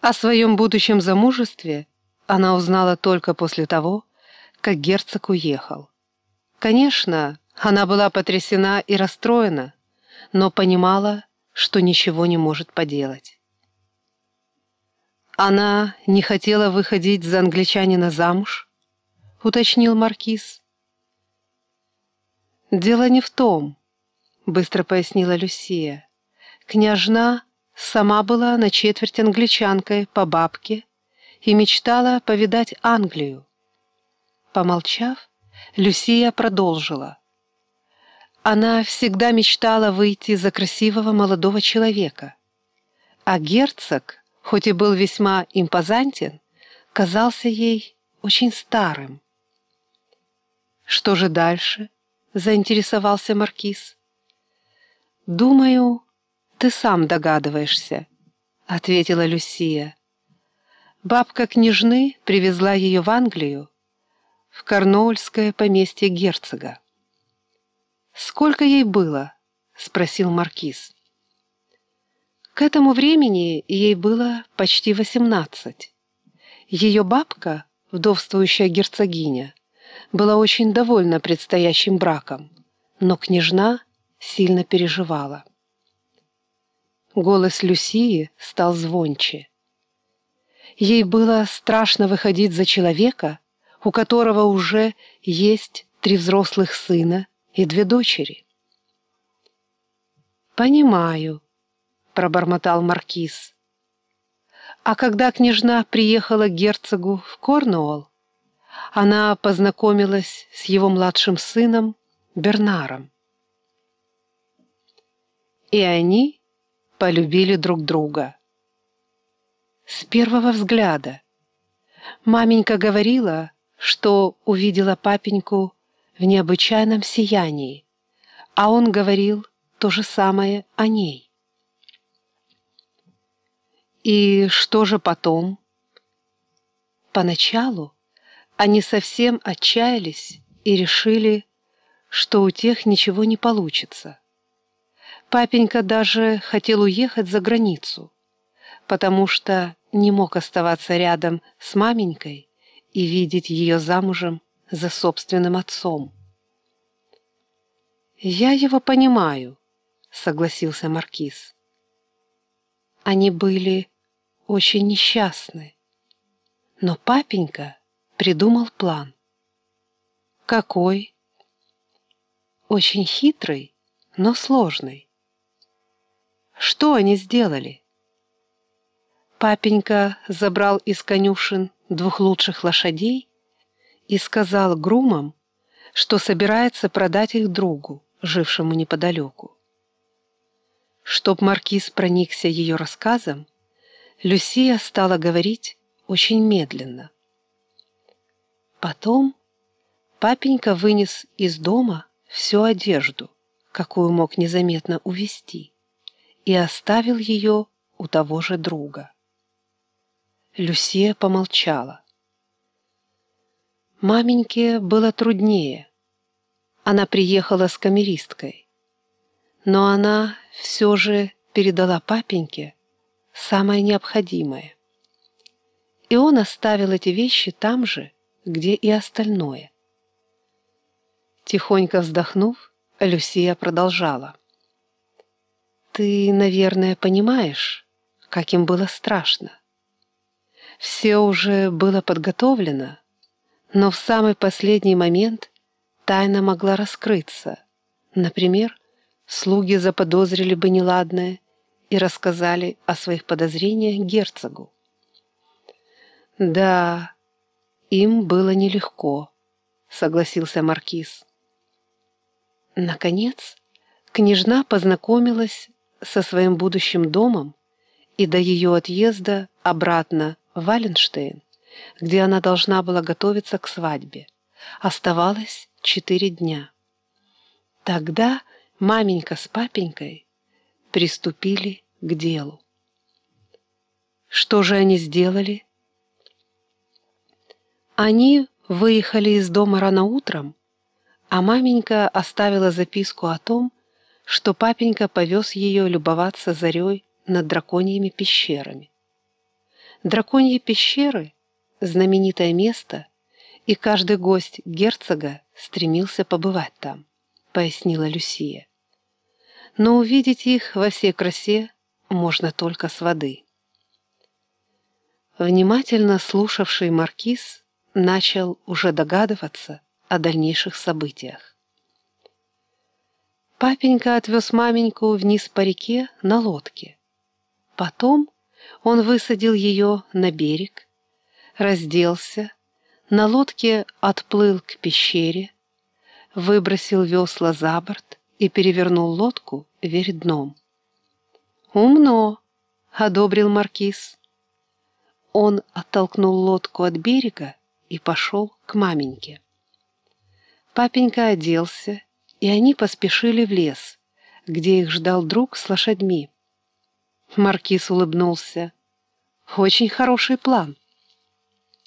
О своем будущем замужестве она узнала только после того, как герцог уехал. Конечно, она была потрясена и расстроена, но понимала, что ничего не может поделать. «Она не хотела выходить за англичанина замуж?» — уточнил Маркиз. «Дело не в том», — быстро пояснила Люсия. «Княжна сама была на четверть англичанкой по бабке и мечтала повидать Англию. Помолчав, Люсия продолжила. Она всегда мечтала выйти за красивого молодого человека. А герцог, хоть и был весьма импозантен, казался ей очень старым. «Что же дальше?» — заинтересовался Маркиз. «Думаю, ты сам догадываешься», — ответила Люсия. Бабка княжны привезла ее в Англию, в Корнуольское поместье герцога. «Сколько ей было?» — спросил Маркиз. К этому времени ей было почти восемнадцать. Ее бабка, вдовствующая герцогиня, была очень довольна предстоящим браком, но княжна сильно переживала. Голос Люсии стал звонче. Ей было страшно выходить за человека, у которого уже есть три взрослых сына и две дочери. «Понимаю», — пробормотал Маркиз. А когда княжна приехала к герцогу в Корнуолл, она познакомилась с его младшим сыном Бернаром. И они полюбили друг друга. С первого взгляда. Маменька говорила, что увидела папеньку в необычайном сиянии, а он говорил то же самое о ней. И что же потом? Поначалу они совсем отчаялись и решили, что у тех ничего не получится. Папенька даже хотел уехать за границу, потому что не мог оставаться рядом с маменькой и видеть ее замужем за собственным отцом. «Я его понимаю», — согласился Маркиз. Они были очень несчастны, но папенька придумал план. Какой? Очень хитрый, но сложный. Что они сделали? Папенька забрал из конюшен двух лучших лошадей и сказал грумам, что собирается продать их другу, жившему неподалеку. Чтоб маркиз проникся ее рассказом, Люсия стала говорить очень медленно. Потом папенька вынес из дома всю одежду, какую мог незаметно увести, и оставил ее у того же друга. Люсия помолчала. Маменьке было труднее. Она приехала с камеристкой. Но она все же передала папеньке самое необходимое. И он оставил эти вещи там же, где и остальное. Тихонько вздохнув, Люсия продолжала. «Ты, наверное, понимаешь, как им было страшно. Все уже было подготовлено, но в самый последний момент тайна могла раскрыться. Например, слуги заподозрили бы неладное и рассказали о своих подозрениях герцогу. Да, им было нелегко, согласился маркиз. Наконец, княжна познакомилась со своим будущим домом и до ее отъезда обратно в Валенштейн где она должна была готовиться к свадьбе. Оставалось четыре дня. Тогда маменька с папенькой приступили к делу. Что же они сделали? Они выехали из дома рано утром, а маменька оставила записку о том, что папенька повез ее любоваться зарей над драконьими пещерами. Драконьи пещеры — знаменитое место, и каждый гость герцога стремился побывать там, пояснила Люсия. Но увидеть их во всей красе можно только с воды. Внимательно слушавший маркиз начал уже догадываться о дальнейших событиях. Папенька отвез маменьку вниз по реке на лодке. Потом он высадил ее на берег, разделся, на лодке отплыл к пещере, выбросил весла за борт и перевернул лодку вверх дном. «Умно!» — одобрил маркиз. Он оттолкнул лодку от берега и пошел к маменьке. Папенька оделся, и они поспешили в лес, где их ждал друг с лошадьми. Маркиз улыбнулся. «Очень хороший план.